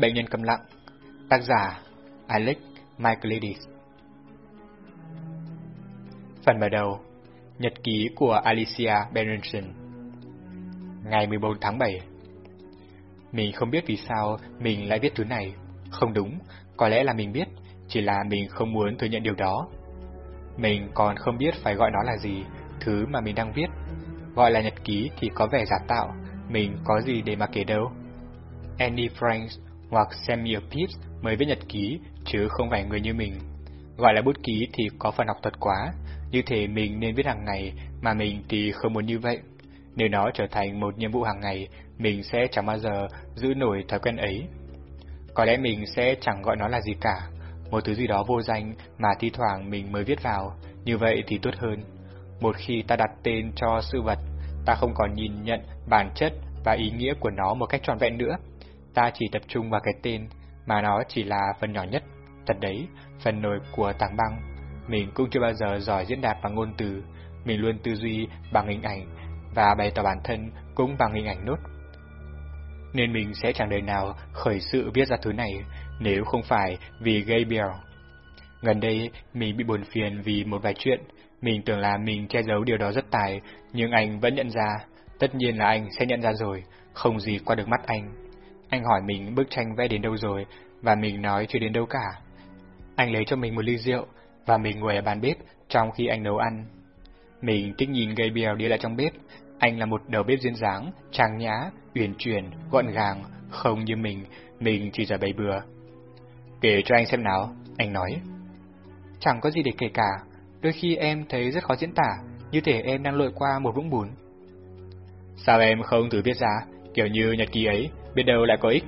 Bệnh nhân câm lặng Tác giả Alex Michaelidis Phần mở đầu Nhật ký của Alicia Berenson Ngày 14 tháng 7 Mình không biết vì sao mình lại viết thứ này. Không đúng, có lẽ là mình biết, chỉ là mình không muốn thừa nhận điều đó. Mình còn không biết phải gọi nó là gì, thứ mà mình đang viết. Gọi là nhật ký thì có vẻ giả tạo, mình có gì để mà kể đâu. Annie Franks hoặc Samuel Pepys mới viết nhật ký, chứ không phải người như mình. Gọi là bút ký thì có phần học thuật quá, như thế mình nên viết hàng ngày, mà mình thì không muốn như vậy. Nếu nó trở thành một nhiệm vụ hàng ngày, mình sẽ chẳng bao giờ giữ nổi thói quen ấy. Có lẽ mình sẽ chẳng gọi nó là gì cả, một thứ gì đó vô danh mà thi thoảng mình mới viết vào, như vậy thì tốt hơn. Một khi ta đặt tên cho sự vật, ta không còn nhìn nhận bản chất và ý nghĩa của nó một cách trọn vẹn nữa. Ta chỉ tập trung vào cái tên, mà nó chỉ là phần nhỏ nhất. Thật đấy, phần nổi của tảng băng. Mình cũng chưa bao giờ giỏi diễn đạt bằng ngôn từ, mình luôn tư duy bằng hình ảnh và bày tỏ bản thân cũng bằng hình ảnh nốt. Nên mình sẽ chẳng đời nào khởi sự viết ra thứ này nếu không phải vì Gabriel. Gần đây, mình bị buồn phiền vì một vài chuyện. Mình tưởng là mình che giấu điều đó rất tài, nhưng anh vẫn nhận ra. Tất nhiên là anh sẽ nhận ra rồi, không gì qua được mắt anh. Anh hỏi mình bức tranh vẽ đến đâu rồi, và mình nói chưa đến đâu cả. Anh lấy cho mình một ly rượu, và mình ngồi ở bàn bếp trong khi anh nấu ăn. Mình thích nhìn Gabriel đi lại trong bếp. Anh là một đầu bếp duyên dáng, trang nhã, uyển chuyển, gọn gàng, không như mình, mình chỉ giờ bày bừa. Kể cho anh xem nào, anh nói. Chẳng có gì để kể cả, đôi khi em thấy rất khó diễn tả, như thể em đang lội qua một vũng bùn. Sao em không thử viết ra, kiểu như nhật ký ấy, biết đâu lại có ích?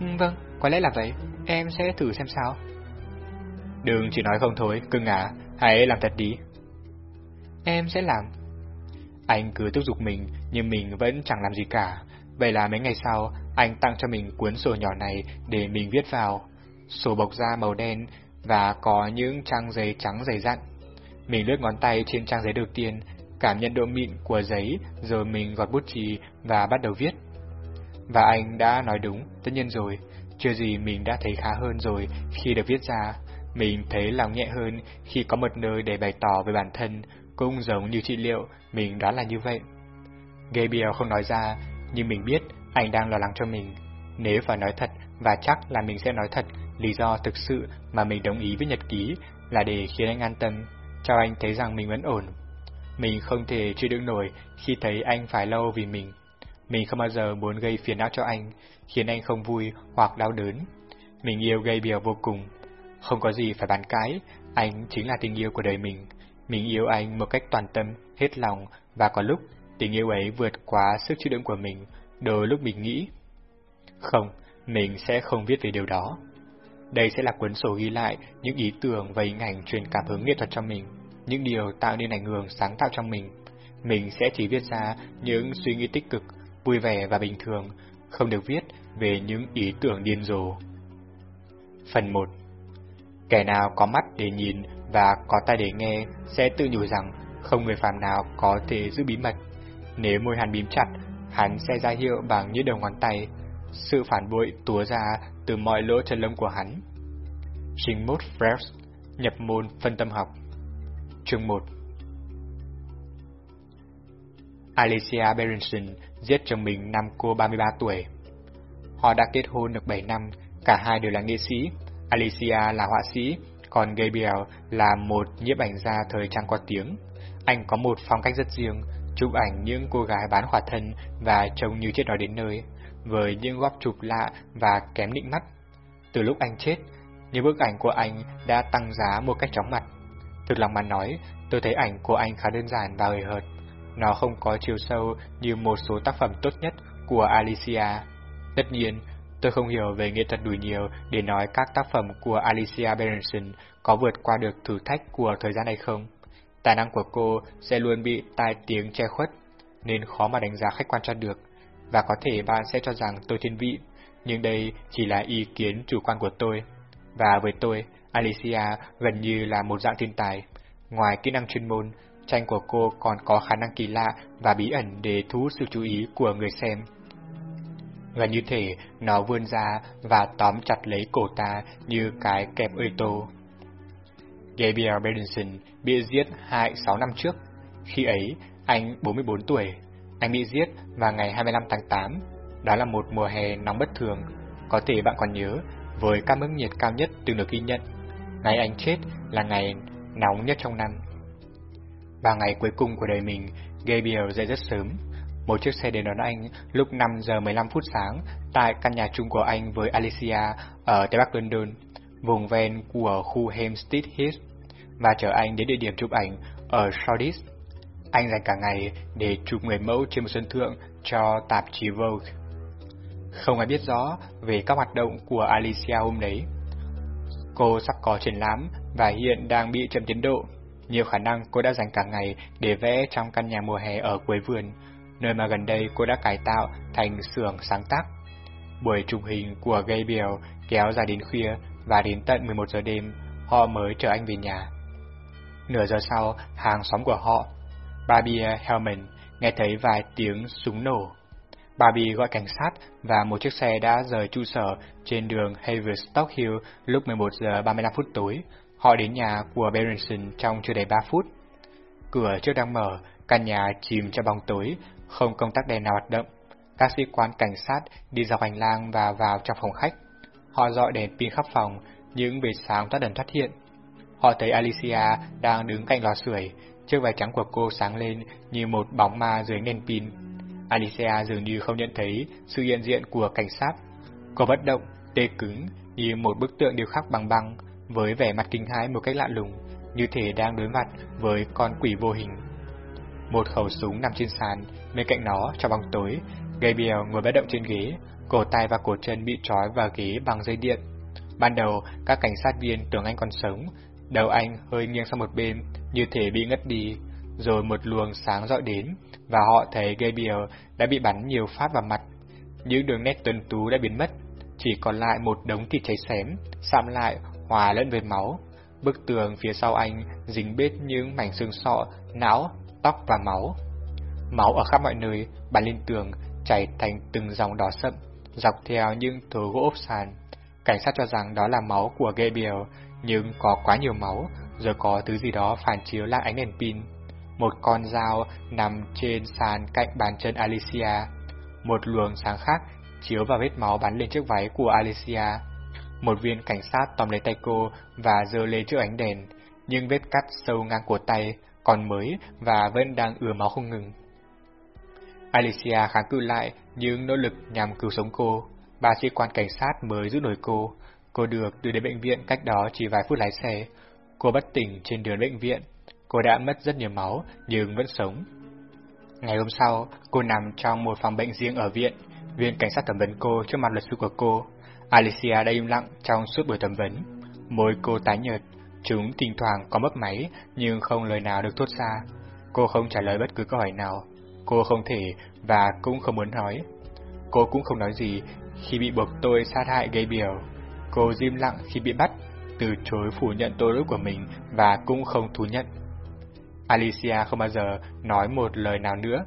Ừ, vâng, có lẽ là vậy, em sẽ thử xem sao. Đừng chỉ nói không thôi, cưng à, hãy làm thật đi. Em sẽ làm. Anh cứ thúc giục mình, nhưng mình vẫn chẳng làm gì cả. Vậy là mấy ngày sau, anh tặng cho mình cuốn sổ nhỏ này để mình viết vào. Sổ bọc da màu đen và có những trang giấy trắng dày dặn. Mình lướt ngón tay trên trang giấy đầu tiên, cảm nhận độ mịn của giấy, rồi mình gọt bút chì và bắt đầu viết. Và anh đã nói đúng, tất nhiên rồi, chưa gì mình đã thấy khá hơn rồi khi được viết ra. Mình thấy lòng nhẹ hơn khi có một nơi để bày tỏ về bản thân, cũng giống như trị liệu, mình đoán là như vậy. Gabriel không nói ra, nhưng mình biết anh đang lo lắng cho mình. Nếu phải nói thật, và chắc là mình sẽ nói thật, lý do thực sự mà mình đồng ý với nhật ký là để khiến anh an tâm, cho anh thấy rằng mình vẫn ổn. Mình không thể chịu đựng nổi khi thấy anh phải lâu vì mình. Mình không bao giờ muốn gây phiền não cho anh, khiến anh không vui hoặc đau đớn. Mình yêu gây biểu vô cùng. Không có gì phải bàn cãi, anh chính là tình yêu của đời mình. Mình yêu anh một cách toàn tâm, hết lòng, và có lúc tình yêu ấy vượt quá sức chịu đựng của mình, đôi lúc mình nghĩ. Không, mình sẽ không viết về điều đó. Đây sẽ là cuốn sổ ghi lại những ý tưởng và hình ảnh truyền cảm hứng nghệ thuật cho mình, những điều tạo nên ảnh hưởng sáng tạo trong mình. Mình sẽ chỉ viết ra những suy nghĩ tích cực, vui vẻ và bình thường, không được viết về những ý tưởng điên rồ. Phần 1 Kẻ nào có mắt để nhìn và có tai để nghe sẽ tự nhủ rằng không người phàm nào có thể giữ bí mật. Nếu môi hắn bím chặt, hắn sẽ ra hiệu bằng những đầu ngón tay. Sự phản bội túa ra từ mọi lỗ chân lông của hắn. Trình mốt Fresh, nhập môn phân tâm học. Chương 1 Alicia Berenson giết chồng mình năm cô 33 tuổi. Họ đã kết hôn được 7 năm, cả hai đều là nghệ sĩ. Alicia là họa sĩ, còn Gabriel là một nhiếp ảnh gia thời trang có tiếng. Anh có một phong cách rất riêng, chụp ảnh những cô gái bán khỏa thân và trông như chết nói đến nơi, với những góc chụp lạ và kém định mắt. Từ lúc anh chết, những bức ảnh của anh đã tăng giá một cách chóng mặt. Thực lòng mà nói, tôi thấy ảnh của anh khá đơn giản và hời hợt. Nó không có chiều sâu như một số tác phẩm tốt nhất của Alicia. Tất nhiên, tôi không hiểu về nghệ thuật đủ nhiều để nói các tác phẩm của Alicia Berenson có vượt qua được thử thách của thời gian hay không. Tài năng của cô sẽ luôn bị tai tiếng che khuất, nên khó mà đánh giá khách quan cho được, và có thể bạn sẽ cho rằng tôi thiên vị, nhưng đây chỉ là ý kiến chủ quan của tôi. Và với tôi, Alicia gần như là một dạng thiên tài. Ngoài kỹ năng chuyên môn, tranh của cô còn có khả năng kỳ lạ và bí ẩn để thu hút sự chú ý của người xem. Gần như thể nó vươn ra và tóm chặt lấy cổ ta như cái kẹp ơi tô. Gabriel Benson bị giết hại 6 năm trước. Khi ấy, anh 44 tuổi. Anh bị giết vào ngày 25 tháng 8. Đó là một mùa hè nóng bất thường. Có thể bạn còn nhớ, với các mức nhiệt cao nhất từng được ghi nhận. Ngày anh chết là ngày nóng nhất trong năm. Ba ngày cuối cùng của đời mình, Gabriel dậy rất sớm. Một chiếc xe đến đón anh lúc 5 giờ 15 phút sáng tại căn nhà chung của anh với Alicia ở Tây Bắc London, vùng ven của khu Hampstead Heath, và chở anh đến địa điểm chụp ảnh ở Shoreditch. Anh dành cả ngày để chụp người mẫu trên một sân thượng cho tạp chí Vogue. Không ai biết rõ về các hoạt động của Alicia hôm đấy. Cô sắp có triển lãm và hiện đang bị chậm tiến độ. Nhiều khả năng cô đã dành cả ngày để vẽ trong căn nhà mùa hè ở cuối vườn, nơi mà gần đây cô đã cải tạo thành xưởng sáng tác. Buổi chụp hình của Gabriel kéo dài đến khuya và đến tận 11 giờ đêm, họ mới chở anh về nhà. Nửa giờ sau, hàng xóm của họ, Barbie Hellman, nghe thấy vài tiếng súng nổ. Barbie gọi cảnh sát và một chiếc xe đã rời trụ sở trên đường Haverstock Hill lúc 11 giờ 35 phút tối. Họ đến nhà của Berenson trong chưa đầy 3 phút. Cửa chưa đang mở, căn nhà chìm trong bóng tối, không công tắc đèn nào hoạt động. Các sĩ quan cảnh sát đi dọc hành lang và vào trong phòng khách. Họ dọi đèn pin khắp phòng, những vệt sáng thoát đần thoát hiện. Họ thấy Alicia đang đứng cạnh lò sưởi, chiếc váy trắng của cô sáng lên như một bóng ma dưới đèn pin. Alicia dường như không nhận thấy sự hiện diện của cảnh sát. Cô bất động, tê cứng như một bức tượng điêu khắc bằng băng, với vẻ mặt kinh hãi một cách lạ lùng, như thể đang đối mặt với con quỷ vô hình. Một khẩu súng nằm trên sàn, bên cạnh nó trong bóng tối, Gabriel ngồi bất động trên ghế, cổ tay và cổ chân bị trói vào ghế bằng dây điện. Ban đầu, các cảnh sát viên tưởng anh còn sống, đầu anh hơi nghiêng sang một bên, như thể bị ngất đi, rồi một luồng sáng dọi đến, và họ thấy Gabriel đã bị bắn nhiều phát vào mặt. Những đường nét tuấn tú đã biến mất, chỉ còn lại một đống thịt cháy xém, sạm lại, hòa lẫn với máu. Bức tường phía sau anh dính bết những mảnh xương sọ, não, tóc và máu. Máu ở khắp mọi nơi, bắn lên tường, chảy thành từng dòng đỏ sậm, dọc theo những thớ gỗ ốp sàn. Cảnh sát cho rằng đó là máu của Gabriel, nhưng có quá nhiều máu, rồi có thứ gì đó phản chiếu lại ánh đèn pin. Một con dao nằm trên sàn cạnh bàn chân Alicia. Một luồng sáng khác chiếu vào vết máu bắn lên chiếc váy của Alicia. Một viên cảnh sát tóm lấy tay cô và giơ lên trước ánh đèn, nhưng vết cắt sâu ngang cổ tay còn mới và vẫn đang ứa máu không ngừng. Alicia kháng cự lại những nỗ lực nhằm cứu sống cô. Ba sĩ quan cảnh sát mới giữ nổi cô. Cô được đưa đến bệnh viện cách đó chỉ vài phút lái xe. Cô bất tỉnh trên đường bệnh viện. Cô đã mất rất nhiều máu nhưng vẫn sống. Ngày hôm sau, cô nằm trong một phòng bệnh riêng ở viện. Viên cảnh sát thẩm vấn cô trước mặt luật sư của cô. Alicia đã im lặng trong suốt buổi thẩm vấn. Môi cô tái nhợt, chúng thỉnh thoảng có mấp máy nhưng không lời nào được thốt ra. Cô không trả lời bất cứ câu hỏi nào. Cô không thể và cũng không muốn nói. Cô cũng không nói gì khi bị buộc tôi sát hại gây biểu Cô im lặng khi bị bắt, từ chối phủ nhận tội lỗi của mình và cũng không thú nhận. Alicia không bao giờ nói một lời nào nữa.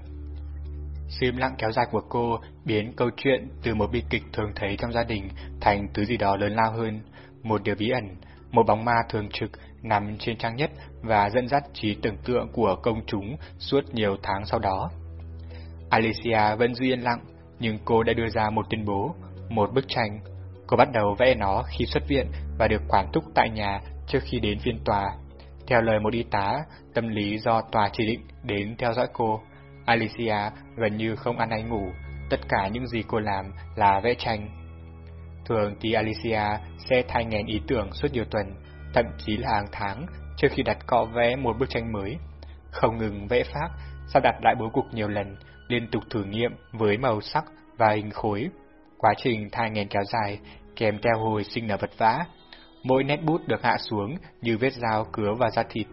Sự im lặng kéo dài của cô biến câu chuyện từ một bi kịch thường thấy trong gia đình thành thứ gì đó lớn lao hơn, một điều bí ẩn, một bóng ma thường trực nằm trên trang nhất và dẫn dắt trí tưởng tượng của công chúng suốt nhiều tháng sau đó. Alicia vẫn giữ yên lặng, nhưng cô đã đưa ra một tuyên bố, một bức tranh. Cô bắt đầu vẽ nó khi xuất viện và được quản thúc tại nhà trước khi đến phiên tòa. Theo lời một y tá, tâm lý do tòa chỉ định đến theo dõi cô, Alicia gần như không ăn hay ngủ, tất cả những gì cô làm là vẽ tranh. Thường thì Alicia sẽ thay ngén ý tưởng suốt nhiều tuần, thậm chí là hàng tháng trước khi đặt cọ vẽ một bức tranh mới. Không ngừng vẽ phác, sắp đặt lại bố cục nhiều lần, liên tục thử nghiệm với màu sắc và hình khối. Quá trình thai nghén kéo dài, kèm theo hồi sinh là vật vã. Mỗi nét bút được hạ xuống như vết dao cứa vào da thịt.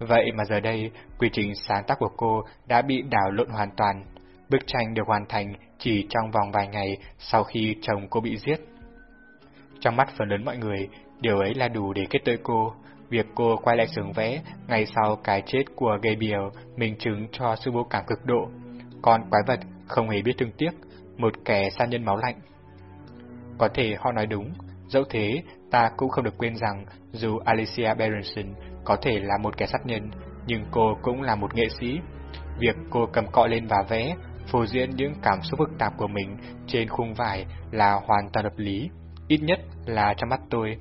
Vậy mà giờ đây, quy trình sáng tác của cô đã bị đảo lộn hoàn toàn. Bức tranh được hoàn thành chỉ trong vòng vài ngày sau khi chồng cô bị giết. Trong mắt phần lớn mọi người, điều ấy là đủ để kết tội cô. Việc cô quay lại xưởng vẽ ngay sau cái chết của Gabriel minh chứng cho sự vô cảm cực độ. Con quái vật không hề biết thương tiếc, một kẻ sát nhân máu lạnh. Có thể họ nói đúng, dẫu thế ta cũng không được quên rằng dù Alicia Berenson có thể là một kẻ sát nhân, nhưng cô cũng là một nghệ sĩ. Việc cô cầm cọ lên và vẽ, phô diễn những cảm xúc phức tạp của mình trên khung vải là hoàn toàn hợp lý, ít nhất là trong mắt tôi.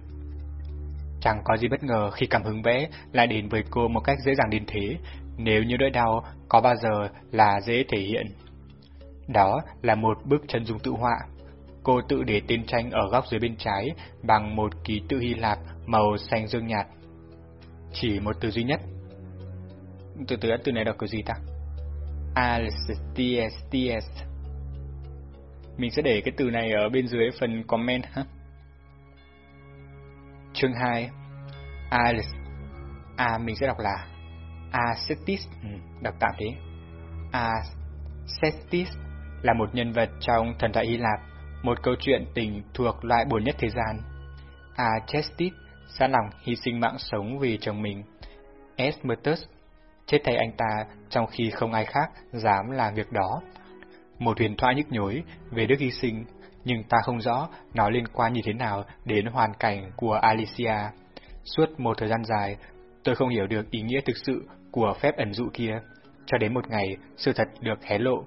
Chẳng có gì bất ngờ khi cảm hứng vẽ lại đến với cô một cách dễ dàng đến thế, nếu như nỗi đau có bao giờ là dễ thể hiện. Đó là một bức chân dung tự họa. Cô tự để tên tranh ở góc dưới bên trái bằng một ký tự Hy Lạp màu xanh dương nhạt. Chỉ một từ duy nhất. Từ từ từ này đọc cái gì ta? Alcesties. Mình sẽ để cái từ này ở bên dưới phần comment ha. Chương 2 Alice À mình sẽ đọc là Acestis ừ, Đọc tạm thế Acestis là một nhân vật trong thần thoại Hy Lạp một câu chuyện tình thuộc loại buồn nhất thế gian Acestis sẵn lòng hy sinh mạng sống vì chồng mình Esmertus chết thay anh ta trong khi không ai khác dám làm việc đó. Một huyền thoại nhức nhối về đức hy sinh nhưng ta không rõ nó liên quan như thế nào đến hoàn cảnh của Alicia. Suốt một thời gian dài, tôi không hiểu được ý nghĩa thực sự của phép ẩn dụ kia, cho đến một ngày sự thật được hé lộ.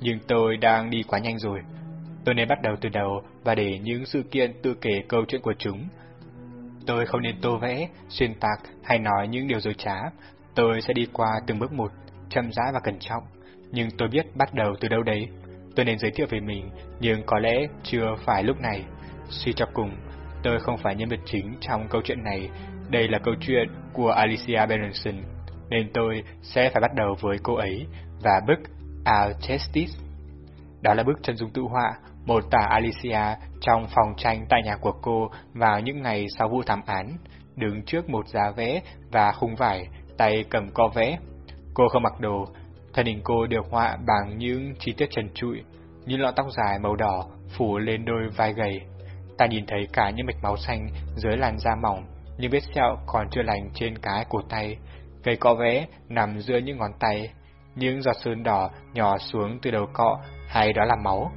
Nhưng tôi đang đi quá nhanh rồi. Tôi nên bắt đầu từ đầu và để những sự kiện tự kể câu chuyện của chúng. Tôi không nên tô vẽ, xuyên tạc hay nói những điều dối trá. Tôi sẽ đi qua từng bước một, chậm rãi và cẩn trọng. Nhưng tôi biết bắt đầu từ đâu đấy. Tôi nên giới thiệu về mình, nhưng có lẽ chưa phải lúc này. Suy cho cùng, tôi không phải nhân vật chính trong câu chuyện này. Đây là câu chuyện của Alicia Berenson, nên tôi sẽ phải bắt đầu với cô ấy và bức Alcestis. Đó là bức chân dung tự họa một tả Alicia trong phòng tranh tại nhà của cô vào những ngày sau vụ thảm án, đứng trước một giá vẽ và khung vải, tay cầm co vẽ. Cô không mặc đồ, Thân hình cô được họa bằng những chi tiết trần trụi, những lọn tóc dài màu đỏ phủ lên đôi vai gầy. Ta nhìn thấy cả những mạch máu xanh dưới làn da mỏng, những vết sẹo còn chưa lành trên cái cổ tay, cây cọ vẽ nằm giữa những ngón tay, những giọt sơn đỏ nhỏ xuống từ đầu cọ, hay đó là máu.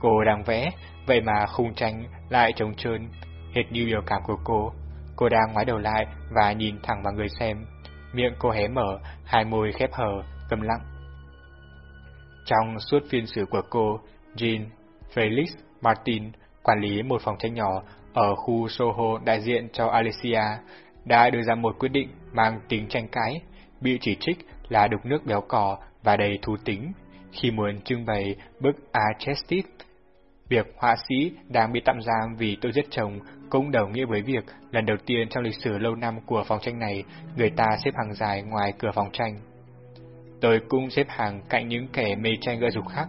Cô đang vẽ, vậy mà khung tranh lại trống trơn, hệt như biểu cảm của cô. Cô đang ngoái đầu lại và nhìn thẳng vào người xem. Miệng cô hé mở, hai môi khép hờ, câm lặng. Trong suốt phiên xử của cô, Jean Felix Martin, quản lý một phòng tranh nhỏ ở khu Soho đại diện cho Alicia, đã đưa ra một quyết định mang tính tranh cãi, bị chỉ trích là đục nước béo cò và đầy thú tính khi muốn trưng bày bức Alcestis. Việc họa sĩ đang bị tạm giam vì tội giết chồng cũng đồng nghĩa với việc lần đầu tiên trong lịch sử lâu năm của phòng tranh này, người ta xếp hàng dài ngoài cửa phòng tranh. Tôi cũng xếp hàng cạnh những kẻ mê tranh gợi dục khác,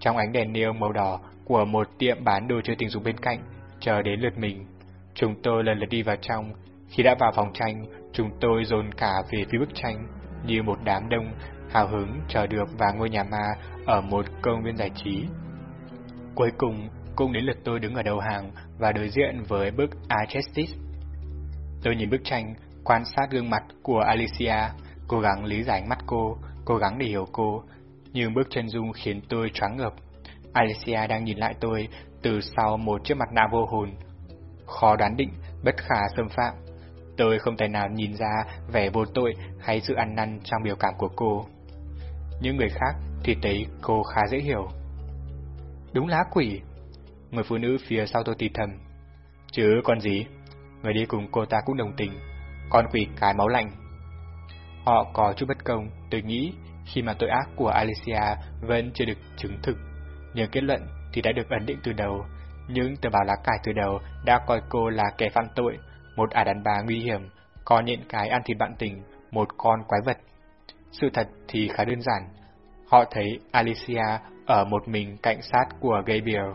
trong ánh đèn neon màu đỏ của một tiệm bán đồ chơi tình dục bên cạnh, chờ đến lượt mình. Chúng tôi lần lượt đi vào trong, khi đã vào phòng tranh, chúng tôi dồn cả về phía bức tranh, như một đám đông hào hứng chờ được vào ngôi nhà ma ở một công viên giải trí. Cuối cùng, cũng đến lượt tôi đứng ở đầu hàng và đối diện với bức Alcestis. Tôi nhìn bức tranh, quan sát gương mặt của Alicia, cố gắng lý giải mắt cô, cố gắng để hiểu cô, nhưng bức chân dung khiến tôi choáng ngợp. Alicia đang nhìn lại tôi từ sau một chiếc mặt nạ vô hồn. Khó đoán định, bất khả xâm phạm. Tôi không thể nào nhìn ra vẻ vô tội hay sự ăn năn trong biểu cảm của cô. Những người khác thì thấy cô khá dễ hiểu. Đúng lá quỷ. Người phụ nữ phía sau tôi thì thầm. Chứ còn gì? Người đi cùng cô ta cũng đồng tình. Con quỷ cái máu lạnh Họ có chút bất công, tôi nghĩ, khi mà tội ác của Alicia vẫn chưa được chứng thực. Nhưng kết luận thì đã được ấn định từ đầu. Những tờ báo lá cải từ đầu đã coi cô là kẻ phạm tội, một ả đàn bà nguy hiểm, có những cái ăn thịt bạn tình, một con quái vật. Sự thật thì khá đơn giản. Họ thấy Alicia ở một mình cạnh sát của Gabriel.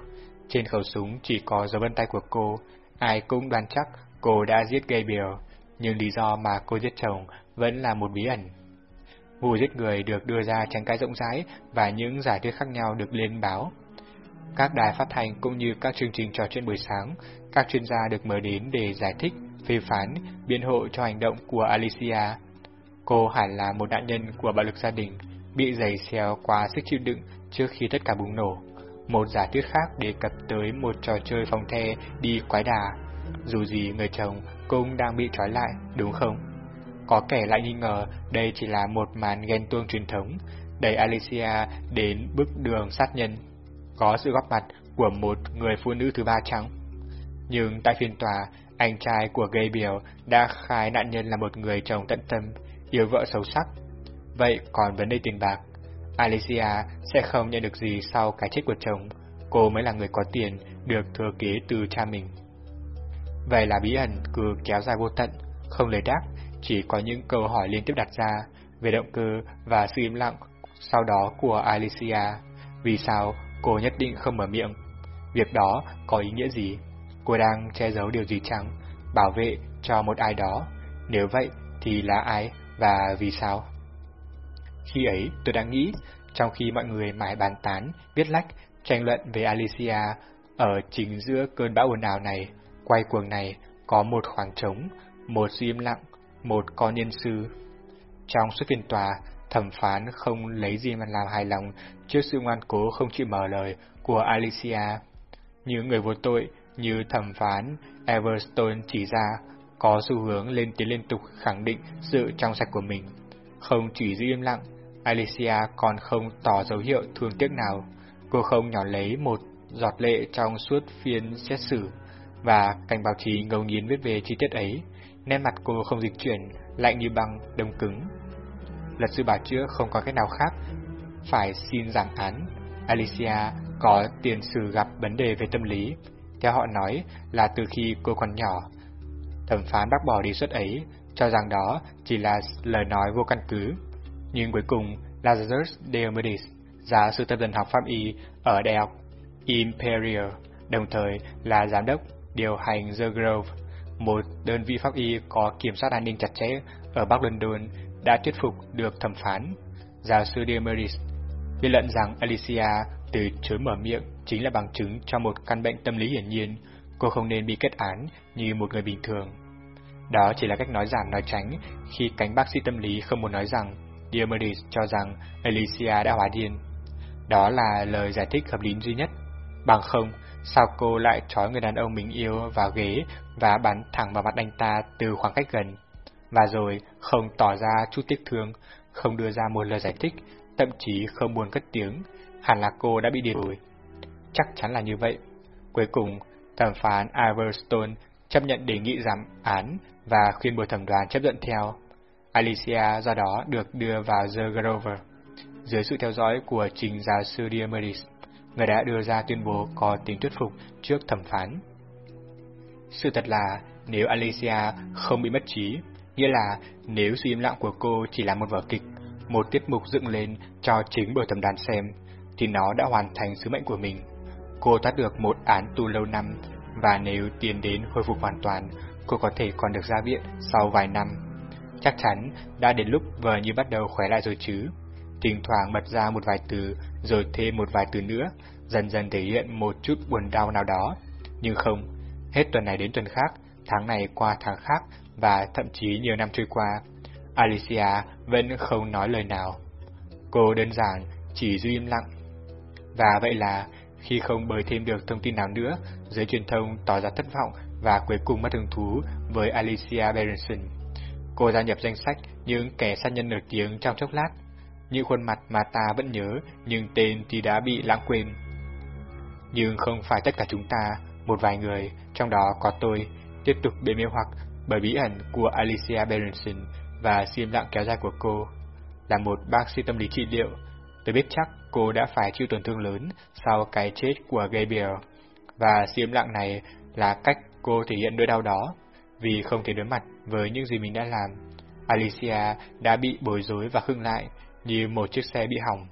Trên khẩu súng chỉ có dấu vân tay của cô. Ai cũng đoán chắc cô đã giết Gabriel, nhưng lý do mà cô giết chồng vẫn là một bí ẩn. Vụ giết người được đưa ra tranh cãi rộng rãi và những giải thuyết khác nhau được lên báo. Các đài phát thanh cũng như các chương trình trò chuyện buổi sáng, các chuyên gia được mời đến để giải thích, phê phán, biện hộ cho hành động của Alicia. Cô hẳn là một nạn nhân của bạo lực gia đình, bị giày xéo qua sức chịu đựng trước khi tất cả bùng nổ. một giả thuyết khác đề cập tới một trò chơi phòng the đi quái đà. Dù gì người chồng cũng đang bị trói lại, đúng không? Có kẻ lại nghi ngờ đây chỉ là một màn ghen tuông truyền thống, đẩy Alicia đến bước đường sát nhân. Có sự góp mặt của một người phụ nữ thứ ba trắng. Nhưng tại phiên tòa, anh trai của Gabriel đã khai nạn nhân là một người chồng tận tâm, yêu vợ sâu sắc. Vậy còn vấn đề tiền bạc, Alicia sẽ không nhận được gì sau cái chết của chồng, cô mới là người có tiền được thừa kế từ cha mình. Vậy là bí ẩn cứ kéo dài vô tận, không lời đáp, chỉ có những câu hỏi liên tiếp đặt ra về động cơ và sự im lặng sau đó của Alicia. Vì sao cô nhất định không mở miệng? Việc đó có ý nghĩa gì? Cô đang che giấu điều gì chăng? Bảo vệ cho một ai đó? Nếu vậy thì là ai và vì sao? Khi ấy tôi đang nghĩ, trong khi mọi người mãi bàn tán, viết lách, tranh luận về Alicia, ở chính giữa cơn bão ồn ào này, quay cuồng này, có một khoảng trống, một sự im lặng, một con nhân sư. Trong suốt phiên tòa, thẩm phán không lấy gì mà làm hài lòng trước sự ngoan cố không chịu mở lời của Alicia. Những người vô tội như thẩm phán Everstone chỉ ra có xu hướng lên tiếng liên tục khẳng định sự trong sạch của mình. Không chỉ giữ im lặng, Alicia còn không tỏ dấu hiệu thương tiếc nào. Cô không nhỏ lấy một giọt lệ trong suốt phiên xét xử, và cảnh báo chí ngầu nhiên viết về chi tiết ấy. Nét mặt cô không dịch chuyển, lạnh như băng, đông cứng. Luật sư bảo chữa không có cách nào khác, phải xin giảm án. Alicia có tiền sử gặp vấn đề về tâm lý. Theo họ nói là từ khi cô còn nhỏ. Thẩm phán bác bỏ đề xuất ấy, cho rằng đó chỉ là lời nói vô căn cứ. Nhưng cuối cùng, Lazarus Diomedes, giáo sư tâm thần học pháp y ở Đại học Imperial, đồng thời là giám đốc điều hành The Grove, một đơn vị pháp y có kiểm soát an ninh chặt chẽ ở Bắc London, đã thuyết phục được thẩm phán. Giáo sư Diomedes biên luận rằng Alicia từ chối mở miệng chính là bằng chứng cho một căn bệnh tâm lý hiển nhiên, cô không nên bị kết án như một người bình thường. Đó chỉ là cách nói giảm nói tránh khi cánh bác sĩ tâm lý không muốn nói rằng Diomedes cho rằng Alicia đã hóa điên. Đó là lời giải thích hợp lý duy nhất. Bằng không, sao cô lại trói người đàn ông mình yêu vào ghế và bắn thẳng vào mặt anh ta từ khoảng cách gần, và rồi không tỏ ra chút tiếc thương, không đưa ra một lời giải thích, thậm chí không buồn cất tiếng, hẳn là cô đã bị điên rồi. Chắc chắn là như vậy. Cuối cùng, thẩm phán Iverstone chấp nhận đề nghị giảm án và khuyên bồi thẩm đoàn chấp nhận theo. Alicia do đó được đưa vào The Grover, dưới sự theo dõi của trình giáo sư Diomedes, người đã đưa ra tuyên bố có tính thuyết phục trước thẩm phán. Sự thật là, nếu Alicia không bị mất trí, nghĩa là nếu sự im lặng của cô chỉ là một vở kịch, một tiết mục dựng lên cho chính bởi thẩm đoàn xem, thì nó đã hoàn thành sứ mệnh của mình. Cô thoát được một án tù lâu năm, và nếu tiền đến hồi phục hoàn toàn, cô có thể còn được ra viện sau vài năm. Chắc chắn đã đến lúc vờ như bắt đầu khỏe lại rồi chứ. Thỉnh thoảng bật ra một vài từ, rồi thêm một vài từ nữa, dần dần thể hiện một chút buồn đau nào đó. Nhưng không, hết tuần này đến tuần khác, tháng này qua tháng khác, và thậm chí nhiều năm trôi qua, Alicia vẫn không nói lời nào. Cô đơn giản chỉ duy im lặng. Và vậy là, khi không bới thêm được thông tin nào nữa, giới truyền thông tỏ ra thất vọng và cuối cùng mất hứng thú với Alicia Berenson. Cô gia nhập danh sách những kẻ sát nhân nổi tiếng trong chốc lát. Những khuôn mặt mà ta vẫn nhớ, nhưng tên thì đã bị lãng quên. Nhưng không phải tất cả chúng ta, một vài người, trong đó có tôi, tiếp tục bị mê hoặc bởi bí ẩn của Alicia Berenson và xiêm lặng kéo dài của cô. Là một bác sĩ tâm lý trị liệu, tôi biết chắc cô đã phải chịu tổn thương lớn sau cái chết của Gabriel, và xiêm lặng này là cách cô thể hiện nỗi đau đó vì không thể đối mặt với những gì mình đã làm. Alicia đã bị bối rối và khưng lại như một chiếc xe bị hỏng.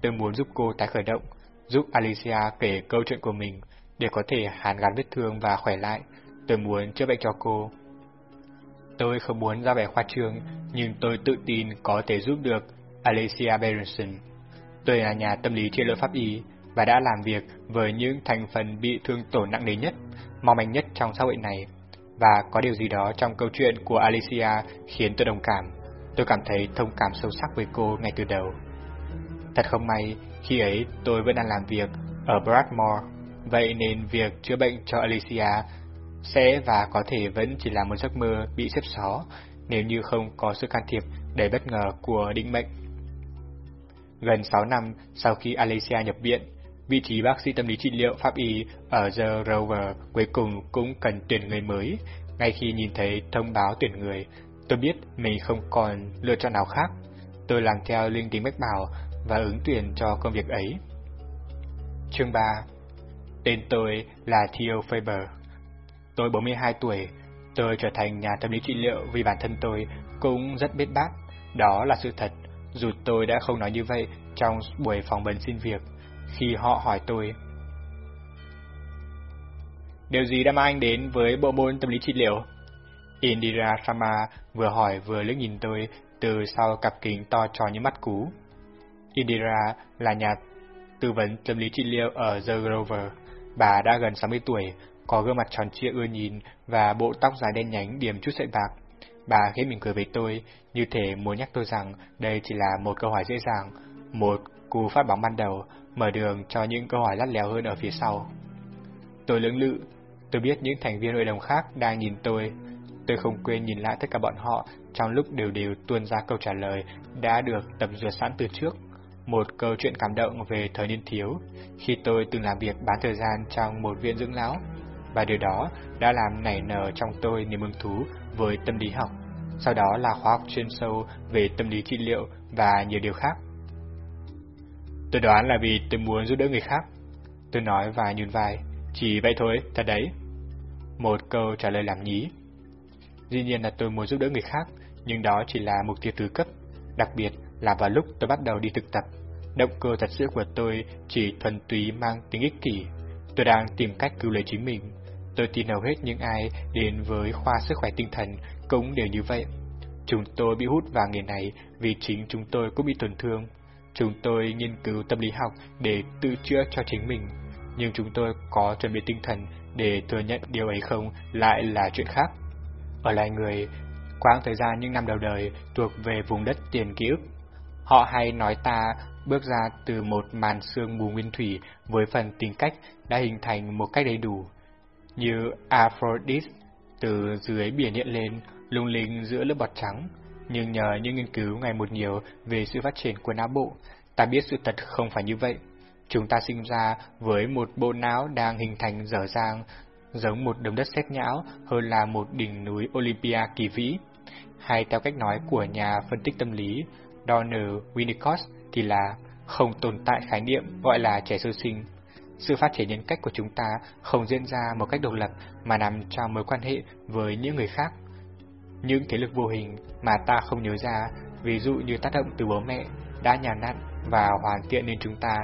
Tôi muốn giúp cô tái khởi động, giúp Alicia kể câu chuyện của mình để có thể hàn gắn vết thương và khỏe lại. Tôi muốn chữa bệnh cho cô. Tôi không muốn ra vẻ khoa trương, nhưng tôi tự tin có thể giúp được Alicia Berenson. Tôi là nhà tâm lý trị liệu pháp y và đã làm việc với những thành phần bị thương tổn nặng nề nhất, mong manh nhất trong xã hội này và có điều gì đó trong câu chuyện của Alicia khiến tôi đồng cảm. Tôi cảm thấy thông cảm sâu sắc với cô ngay từ đầu. Thật không may, khi ấy tôi vẫn đang làm việc ở Bradmore, vậy nên việc chữa bệnh cho Alicia sẽ và có thể vẫn chỉ là một giấc mơ bị xếp xó nếu như không có sự can thiệp đầy bất ngờ của định mệnh. Gần 6 năm sau khi Alicia nhập viện, vị trí bác sĩ tâm lý trị liệu pháp y ở The Rover cuối cùng cũng cần tuyển người mới. Ngay khi nhìn thấy thông báo tuyển người, tôi biết mình không còn lựa chọn nào khác. Tôi làm theo linh tính mách bảo và ứng tuyển cho công việc ấy. Chương 3 Tên tôi là Theo Faber. Tôi 42 tuổi, tôi trở thành nhà tâm lý trị liệu vì bản thân tôi cũng rất biết bác. Đó là sự thật, dù tôi đã không nói như vậy trong buổi phỏng vấn xin việc, khi họ hỏi tôi. Điều gì đã mang anh đến với bộ môn tâm lý trị liệu? Indira Sharma vừa hỏi vừa liếc nhìn tôi từ sau cặp kính to tròn như mắt cú. Indira là nhà tư vấn tâm lý trị liệu ở The Grover. Bà đã gần 60 tuổi, có gương mặt tròn trịa ưa nhìn và bộ tóc dài đen nhánh điểm chút sợi bạc. Bà khẽ mỉm cười với tôi, như thể muốn nhắc tôi rằng đây chỉ là một câu hỏi dễ dàng, một cú phát bóng ban đầu, mở đường cho những câu hỏi lắt léo hơn ở phía sau. Tôi lưỡng lự, tôi biết những thành viên hội đồng khác đang nhìn tôi. Tôi không quên nhìn lại tất cả bọn họ trong lúc đều đều tuôn ra câu trả lời đã được tập duyệt sẵn từ trước. Một câu chuyện cảm động về thời niên thiếu, khi tôi từng làm việc bán thời gian trong một viện dưỡng lão, và điều đó đã làm nảy nở trong tôi niềm hứng thú với tâm lý học, sau đó là khóa học chuyên sâu về tâm lý trị liệu và nhiều điều khác. Tôi đoán là vì tôi muốn giúp đỡ người khác. Tôi nói và nhún vai, chỉ vậy thôi, thật đấy. Một câu trả lời làm nhí. Dĩ nhiên là tôi muốn giúp đỡ người khác, nhưng đó chỉ là mục tiêu thứ cấp, đặc biệt là vào lúc tôi bắt đầu đi thực tập. Động cơ thật sự của tôi chỉ thuần túy mang tính ích kỷ. Tôi đang tìm cách cứu lấy chính mình. Tôi tin hầu hết những ai đến với khoa sức khỏe tinh thần cũng đều như vậy. Chúng tôi bị hút vào nghề này vì chính chúng tôi cũng bị tổn thương. Chúng tôi nghiên cứu tâm lý học để tự chữa cho chính mình, nhưng chúng tôi có chuẩn bị tinh thần để thừa nhận điều ấy không lại là chuyện khác. Ở loài người, quãng thời gian những năm đầu đời thuộc về vùng đất tiền ký ức. Họ hay nói ta bước ra từ một màn sương mù nguyên thủy với phần tính cách đã hình thành một cách đầy đủ. Như Aphrodite từ dưới biển hiện lên, lung linh giữa lớp bọt trắng, nhưng nhờ những nghiên cứu ngày một nhiều về sự phát triển của não bộ, ta biết sự thật không phải như vậy. Chúng ta sinh ra với một bộ não đang hình thành dở dang, giống một đống đất sét nhão hơn là một đỉnh núi Olympia kỳ vĩ. Hay theo cách nói của nhà phân tích tâm lý Donner Winnicott thì là không tồn tại khái niệm gọi là trẻ sơ sinh. Sự phát triển nhân cách của chúng ta không diễn ra một cách độc lập mà nằm trong mối quan hệ với những người khác. Những thế lực vô hình mà ta không nhớ ra, ví dụ như tác động từ bố mẹ, đã nhàn nặn và hoàn thiện nên chúng ta.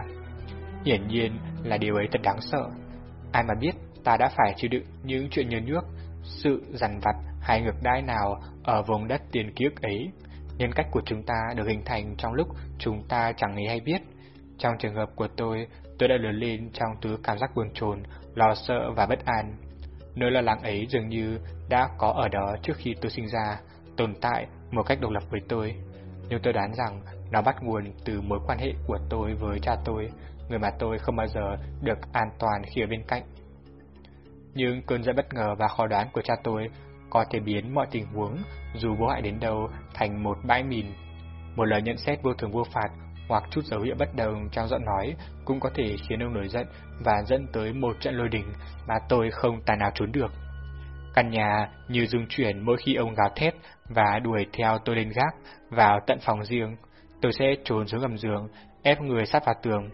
Hiển nhiên là điều ấy thật đáng sợ. Ai mà biết ta đã phải chịu đựng những chuyện nhớ nước, sự dằn vặt hay ngược đãi nào ở vùng đất tiền kiếp ấy. Nhân cách của chúng ta được hình thành trong lúc chúng ta chẳng hề hay biết. Trong trường hợp của tôi, tôi đã lớn lên trong thứ cảm giác buồn chồn, lo sợ và bất an. Nỗi lo lắng ấy dường như đã có ở đó trước khi tôi sinh ra, tồn tại một cách độc lập với tôi. Nhưng tôi đoán rằng nó bắt nguồn từ mối quan hệ của tôi với cha tôi, người mà tôi không bao giờ được an toàn khi ở bên cạnh. Nhưng cơn giận bất ngờ và khó đoán của cha tôi có thể biến mọi tình huống, dù vô hại đến đâu, thành một bãi mìn. Một lời nhận xét vô thường vô phạt hoặc chút dấu hiệu bất đồng trong giọng nói cũng có thể khiến ông nổi giận và dẫn tới một trận lôi đình mà tôi không tài nào trốn được. Căn nhà như rung chuyển mỗi khi ông gào thét và đuổi theo tôi lên gác vào tận phòng riêng. Tôi sẽ trốn xuống gầm giường, ép người sát vào tường.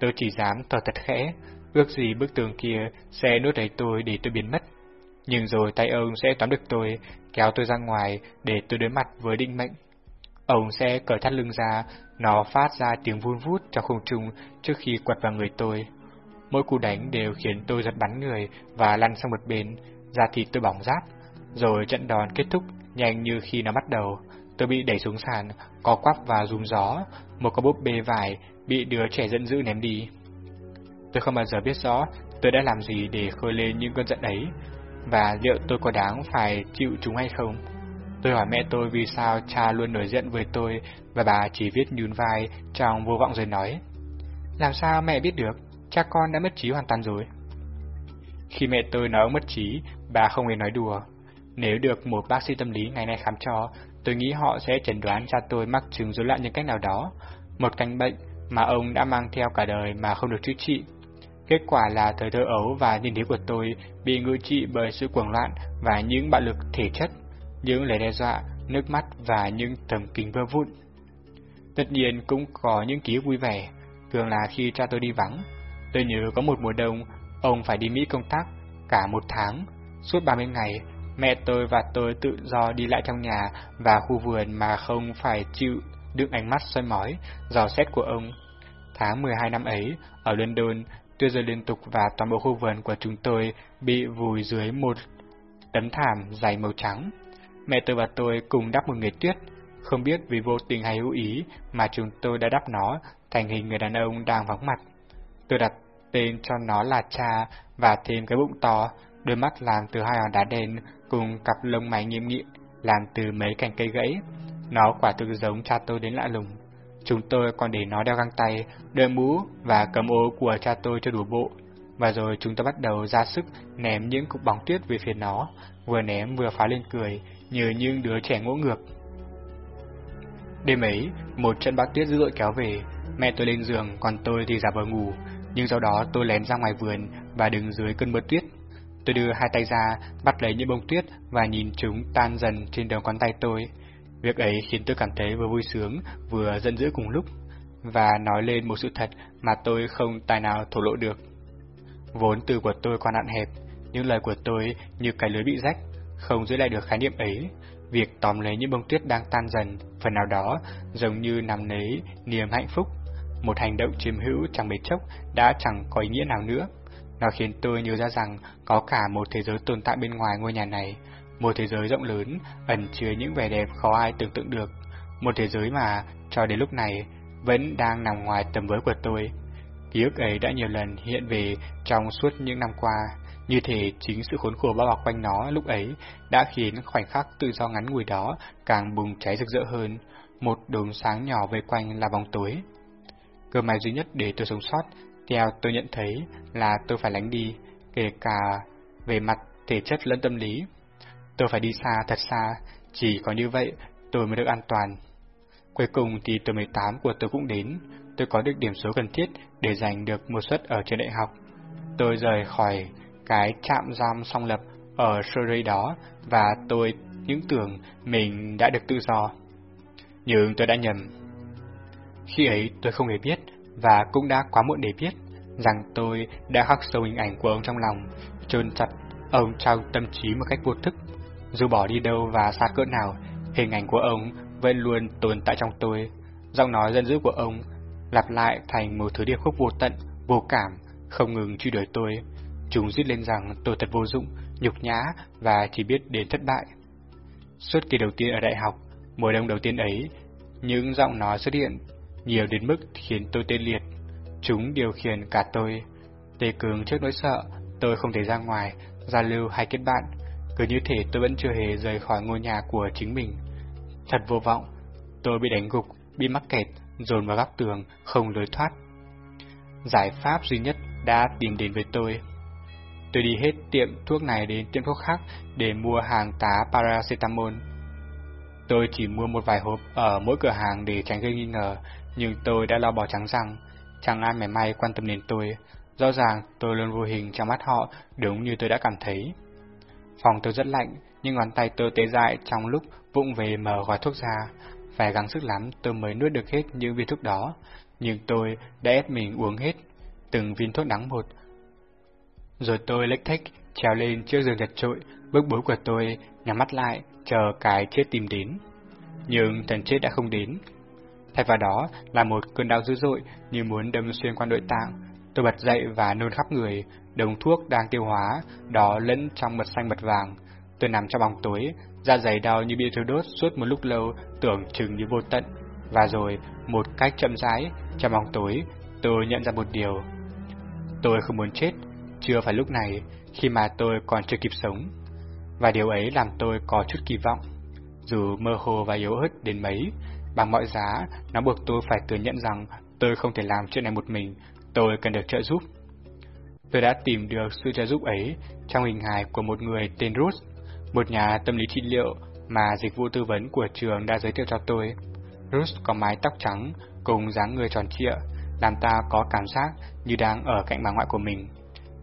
Tôi chỉ dám thở thật khẽ, ước gì bức tường kia sẽ nuốt lấy tôi để tôi biến mất. Nhưng rồi tay ông sẽ tóm được tôi, kéo tôi ra ngoài để tôi đối mặt với định mệnh. Ông sẽ cởi thắt lưng ra, nó phát ra tiếng vun vút trong không trung trước khi quật vào người tôi. Mỗi cú đánh đều khiến tôi giật bắn người và lăn sang một bên, da thịt tôi bỏng rát. Rồi trận đòn kết thúc nhanh như khi nó bắt đầu. Tôi bị đẩy xuống sàn, co quắp và rúm gió, một cái búp bê vải bị đứa trẻ giận dữ ném đi. Tôi không bao giờ biết rõ tôi đã làm gì để khơi lên những cơn giận ấy, và liệu tôi có đáng phải chịu chúng hay không. Tôi hỏi mẹ tôi vì sao cha luôn nổi giận với tôi và bà chỉ viết nhún vai trong vô vọng rồi nói. Làm sao mẹ biết được? cha con đã mất trí hoàn toàn rồi. Khi mẹ tôi nói ông mất trí, bà không hề nói đùa. Nếu được một bác sĩ tâm lý ngày nay khám cho, tôi nghĩ họ sẽ chẩn đoán cha tôi mắc chứng rối loạn nhân cách nào đó, một căn bệnh mà ông đã mang theo cả đời mà không được chữa trị. Kết quả là thời thơ ấu và niên thiếu của tôi bị ngự trị bởi sự cuồng loạn và những bạo lực thể chất, những lời đe dọa, nước mắt và những tầm kính vơ vụn. Tất nhiên cũng có những ký vui vẻ, thường là khi cha tôi đi vắng. Tôi nhớ có một mùa đông, ông phải đi Mỹ công tác cả một tháng, suốt 30 ngày, mẹ tôi và tôi tự do đi lại trong nhà và khu vườn mà không phải chịu đựng ánh mắt soi mói, dò xét của ông. Tháng 12 năm ấy, ở London, tuyết rơi liên tục và toàn bộ khu vườn của chúng tôi bị vùi dưới một tấm thảm dày màu trắng. Mẹ tôi và tôi cùng đắp một người tuyết, không biết vì vô tình hay hữu ý mà chúng tôi đã đắp nó thành hình người đàn ông đang vắng mặt. Tôi đặt tên cho nó là cha và thêm cái bụng to, đôi mắt làm từ hai hòn đá đen cùng cặp lông mày nghiêm nghị làm từ mấy cành cây gãy. Nó quả thực giống cha tôi đến lạ lùng. Chúng tôi còn để nó đeo găng tay, đội mũ và cầm ô của cha tôi cho đủ bộ. Và rồi chúng tôi bắt đầu ra sức ném những cục bóng tuyết về phía nó, vừa ném vừa phá lên cười, như những đứa trẻ ngỗ ngược. Đêm ấy, một trận bão tuyết dữ dội kéo về, mẹ tôi lên giường, còn tôi thì giả vờ ngủ, nhưng sau đó tôi lén ra ngoài vườn và đứng dưới cơn mưa tuyết. Tôi đưa hai tay ra, bắt lấy những bông tuyết và nhìn chúng tan dần trên đầu ngón tay tôi. Việc ấy khiến tôi cảm thấy vừa vui sướng, vừa giận dữ cùng lúc, và nói lên một sự thật mà tôi không tài nào thổ lộ được. Vốn từ của tôi còn hạn hẹp, những lời của tôi như cái lưới bị rách, không giữ lại được khái niệm ấy. Việc tóm lấy những bông tuyết đang tan dần, phần nào đó giống như nằm lấy niềm hạnh phúc. Một hành động chiếm hữu chẳng mấy chốc đã chẳng có ý nghĩa nào nữa. Nó khiến tôi nhớ ra rằng có cả một thế giới tồn tại bên ngoài ngôi nhà này, một thế giới rộng lớn, ẩn chứa những vẻ đẹp khó ai tưởng tượng được. Một thế giới mà, cho đến lúc này, vẫn đang nằm ngoài tầm với của tôi. Ký ức ấy đã nhiều lần hiện về trong suốt những năm qua, như thế chính sự khốn khổ bao bọc quanh nó lúc ấy đã khiến khoảnh khắc tự do ngắn ngủi đó càng bùng cháy rực rỡ hơn, một đốm sáng nhỏ vây quanh là bóng tối. Cơ may duy nhất để tôi sống sót, theo tôi nhận thấy là tôi phải lánh đi, kể cả về mặt thể chất lẫn tâm lý. Tôi phải đi xa thật xa, chỉ có như vậy tôi mới được an toàn. Cuối cùng thì tuổi 18 của tôi cũng đến, tôi có được điểm số cần thiết để giành được một suất ở trường đại học. Tôi rời khỏi cái trạm giam song lập ở Surrey đó và tôi những tưởng mình đã được tự do. Nhưng tôi đã nhầm. Khi ấy tôi không hề biết và cũng đã quá muộn để biết rằng tôi đã khắc sâu hình ảnh của ông trong lòng, chôn chặt ông trong tâm trí một cách vô thức. Dù bỏ đi đâu và xa cỡ nào, hình ảnh của ông vẫn luôn tồn tại trong tôi. Giọng nói dân dữ của ông lặp lại thành một thứ điệp khúc vô tận, vô cảm, không ngừng truy đuổi tôi. Chúng giết lên rằng tôi thật vô dụng, nhục nhã và chỉ biết đến thất bại. Suốt kỳ đầu tiên ở đại học, mùa đông đầu tiên ấy, những giọng nói xuất hiện nhiều đến mức khiến tôi tê liệt. Chúng điều khiển cả tôi. Tê cứng trước nỗi sợ, tôi không thể ra ngoài, giao lưu hay kết bạn. Cứ như thể tôi vẫn chưa hề rời khỏi ngôi nhà của chính mình. Thật vô vọng, tôi bị đánh gục, bị mắc kẹt, dồn vào góc tường, không lối thoát. Giải pháp duy nhất đã tìm đến với tôi. Tôi đi hết tiệm thuốc này đến tiệm thuốc khác để mua hàng tá paracetamol. Tôi chỉ mua một vài hộp ở mỗi cửa hàng để tránh gây nghi ngờ, nhưng tôi đã lo bỏ trắng rằng chẳng ai mảy may quan tâm đến tôi. Rõ ràng tôi luôn vô hình trong mắt họ, đúng như tôi đã cảm thấy. Phòng tôi rất lạnh, nhưng ngón tay tôi tê dại trong lúc vụng về mở gói thuốc ra. Phải gắng sức lắm tôi mới nuốt được hết những viên thuốc đó, nhưng tôi đã ép mình uống hết, từng viên thuốc đắng một. Rồi tôi lách thách, trèo lên chiếc giường chật trội, bước bối của tôi, nhắm mắt lại, chờ cái chết tìm đến. Nhưng thần chết đã không đến. Thay vào đó là một cơn đau dữ dội như muốn đâm xuyên qua nội tạng. Tôi bật dậy và nôn khắp người, đồng thuốc đang tiêu hóa, đó lẫn trong mật xanh mật vàng. Tôi nằm trong bóng tối, da dày đau như bị thiêu đốt suốt một lúc lâu, tưởng chừng như vô tận. Và rồi, một cách chậm rãi, trong bóng tối, tôi nhận ra một điều. Tôi không muốn chết, chưa phải lúc này, khi mà tôi còn chưa kịp sống. Và điều ấy làm tôi có chút kỳ vọng. Dù mơ hồ và yếu ớt đến mấy, bằng mọi giá, nó buộc tôi phải thừa nhận rằng tôi không thể làm chuyện này một mình, tôi cần được trợ giúp. Tôi đã tìm được sự trợ giúp ấy trong hình hài của một người tên Ruth, một nhà tâm lý trị liệu mà dịch vụ tư vấn của trường đã giới thiệu cho tôi. Ruth có mái tóc trắng cùng dáng người tròn trịa, làm ta có cảm giác như đang ở cạnh bà ngoại của mình.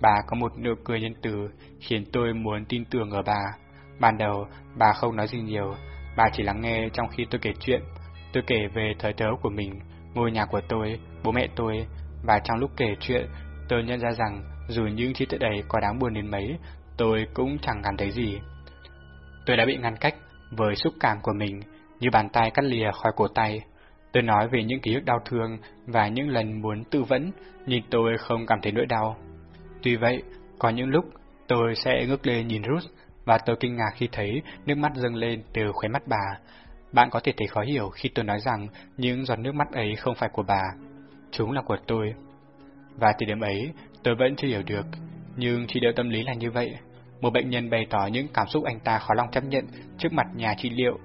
Bà có một nụ cười nhân từ khiến tôi muốn tin tưởng ở bà. Ban đầu, bà không nói gì nhiều, bà chỉ lắng nghe trong khi tôi kể chuyện. Tôi kể về thời thơ của mình, ngôi nhà của tôi, bố mẹ tôi, và trong lúc kể chuyện, tôi nhận ra rằng dù những chi tiết ấy có đáng buồn đến mấy, tôi cũng chẳng cảm thấy gì. Tôi đã bị ngăn cách với xúc cảm của mình, như bàn tay cắt lìa khỏi cổ tay. Tôi nói về những ký ức đau thương và những lần muốn tự vẫn, nhưng tôi không cảm thấy nỗi đau. Tuy vậy, có những lúc tôi sẽ ngước lên nhìn Ruth và tôi kinh ngạc khi thấy nước mắt dâng lên từ khóe mắt bà. Bạn có thể thấy khó hiểu khi tôi nói rằng những giọt nước mắt ấy không phải của bà, chúng là của tôi. Và từ điểm ấy, tôi vẫn chưa hiểu được, nhưng trị liệu tâm lý là như vậy. Một bệnh nhân bày tỏ những cảm xúc anh ta khó lòng chấp nhận trước mặt nhà trị liệu,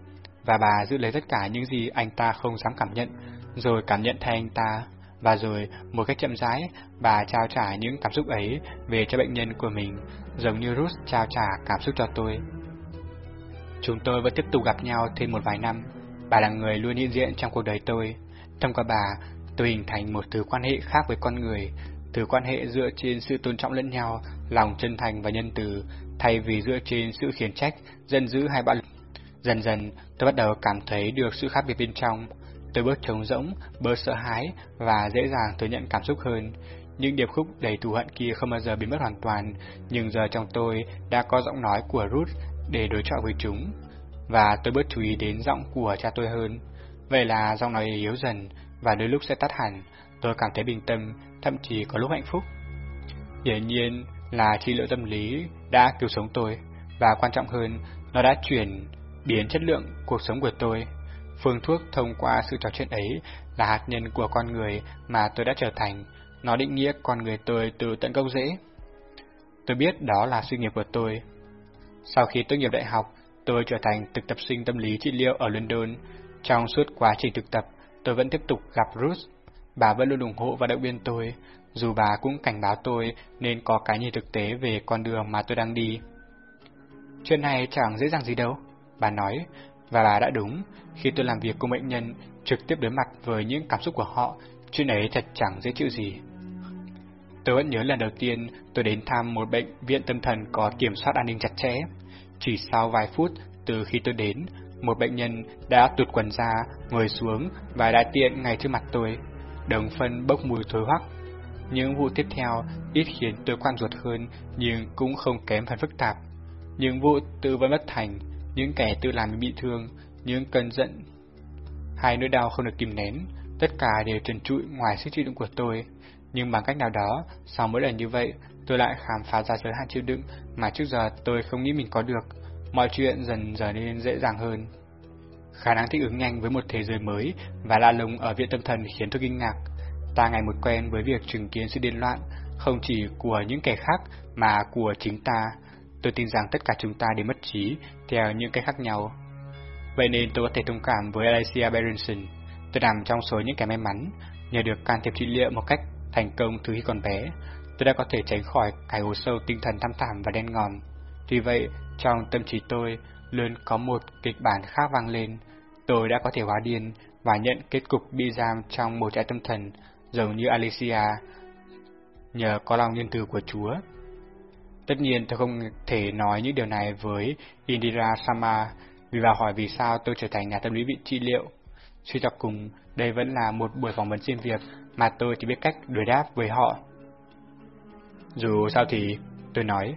và bà giữ lấy tất cả những gì anh ta không dám cảm nhận, rồi cảm nhận thay anh ta. Và rồi, một cách chậm rãi, bà trao trả những cảm xúc ấy về cho bệnh nhân của mình, giống như Ruth trao trả cảm xúc cho tôi. Chúng tôi vẫn tiếp tục gặp nhau thêm một vài năm. Bà là người luôn hiện diện trong cuộc đời tôi. Thông qua bà, tôi hình thành một thứ quan hệ khác với con người, thứ quan hệ dựa trên sự tôn trọng lẫn nhau, lòng chân thành và nhân từ, thay vì dựa trên sự khiển trách, dân dữ hay bạo lực. Dần dần, tôi bắt đầu cảm thấy được sự khác biệt bên trong. Tôi bớt trống rỗng, bớt sợ hãi và dễ dàng thừa nhận cảm xúc hơn. Những điệp khúc đầy thù hận kia không bao giờ biến mất hoàn toàn, nhưng giờ trong tôi đã có giọng nói của Ruth để đối chọi với chúng, và tôi bớt chú ý đến giọng của cha tôi hơn. Vậy là giọng nói yếu dần, và đôi lúc sẽ tắt hẳn, tôi cảm thấy bình tâm, thậm chí có lúc hạnh phúc. Hiển nhiên là trị liệu tâm lý đã cứu sống tôi, và quan trọng hơn, nó đã chuyển biến chất lượng cuộc sống của tôi. Phương thuốc thông qua sự trò chuyện ấy là hạt nhân của con người mà tôi đã trở thành, nó định nghĩa con người tôi từ tận gốc rễ. Tôi biết đó là sự nghiệp của tôi. Sau khi tốt nghiệp đại học, tôi trở thành thực tập sinh tâm lý trị liệu ở London. Trong suốt quá trình thực tập, tôi vẫn tiếp tục gặp Ruth. Bà vẫn luôn ủng hộ và động viên tôi, dù bà cũng cảnh báo tôi nên có cái nhìn thực tế về con đường mà tôi đang đi. Chuyện này chẳng dễ dàng gì đâu, bà nói, và bà đã đúng, khi tôi làm việc cùng bệnh nhân, trực tiếp đối mặt với những cảm xúc của họ, chuyện ấy thật chẳng dễ chịu gì. Tôi vẫn nhớ lần đầu tiên tôi đến thăm một bệnh viện tâm thần có kiểm soát an ninh chặt chẽ. Chỉ sau vài phút từ khi tôi đến, một bệnh nhân đã tụt quần ra, ngồi xuống và đã tiện ngay trước mặt tôi. Đồng phân bốc mùi thối hoắc. Những vụ tiếp theo ít khiến tôi quan ruột hơn nhưng cũng không kém phần phức tạp. Những vụ tư vẫn bất thành, những kẻ tự làm bị thương, những cơn giận, hai nỗi đau không được kìm nén, tất cả đều trần trụi ngoài sức chịu đựng của tôi. Nhưng bằng cách nào đó, sau mỗi lần như vậy, tôi lại khám phá ra giới hạn chịu đựng mà trước giờ tôi không nghĩ mình có được. Mọi chuyện dần trở nên dễ dàng hơn. Khả năng thích ứng nhanh với một thế giới mới và lạ lùng ở viện tâm thần khiến tôi kinh ngạc. Ta ngày một quen với việc chứng kiến sự điên loạn, không chỉ của những kẻ khác mà của chính ta. Tôi tin rằng tất cả chúng ta đều mất trí theo những cách khác nhau. Vậy nên tôi có thể thông cảm với Alicia Berenson. Tôi nằm trong số những kẻ may mắn, nhờ được can thiệp trị liệu một cách thành công từ khi còn bé, tôi đã có thể tránh khỏi cái hố sâu tinh thần thăm thẳm và đen ngòm. Tuy vậy, trong tâm trí tôi luôn có một kịch bản khác vang lên. Tôi đã có thể hóa điên và nhận kết cục bị giam trong một trại tâm thần, giống như Alicia, nhờ có lòng nhân từ của Chúa. Tất nhiên tôi không thể nói những điều này với Indira Sama vì bà hỏi vì sao tôi trở thành nhà tâm lý bị trị liệu. Suy cho cùng, đây vẫn là một buổi phỏng vấn xin việc mà tôi chỉ biết cách đối đáp với họ. Dù sao thì, tôi nói,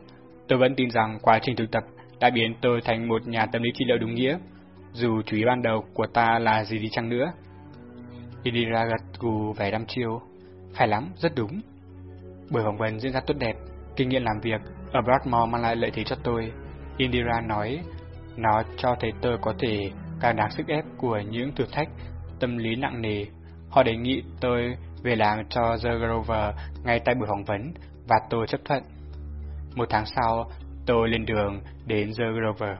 tôi vẫn tin rằng quá trình thực tập đã biến tôi thành một nhà tâm lý trị liệu đúng nghĩa, dù chủ ý ban đầu của ta là gì đi chăng nữa. Indira gật gù vẻ đăm chiêu. Phải lắm, rất đúng. Buổi phỏng vấn diễn ra tốt đẹp, kinh nghiệm làm việc ở Bradmore mang lại lợi thế cho tôi. Indira nói, nó cho thấy tôi có thể càng đáng sức ép của những thử thách tâm lý nặng nề. Họ đề nghị tôi về làm cho The Grover ngay tại buổi phỏng vấn và tôi chấp thuận. Một tháng sau, tôi lên đường đến The Grover.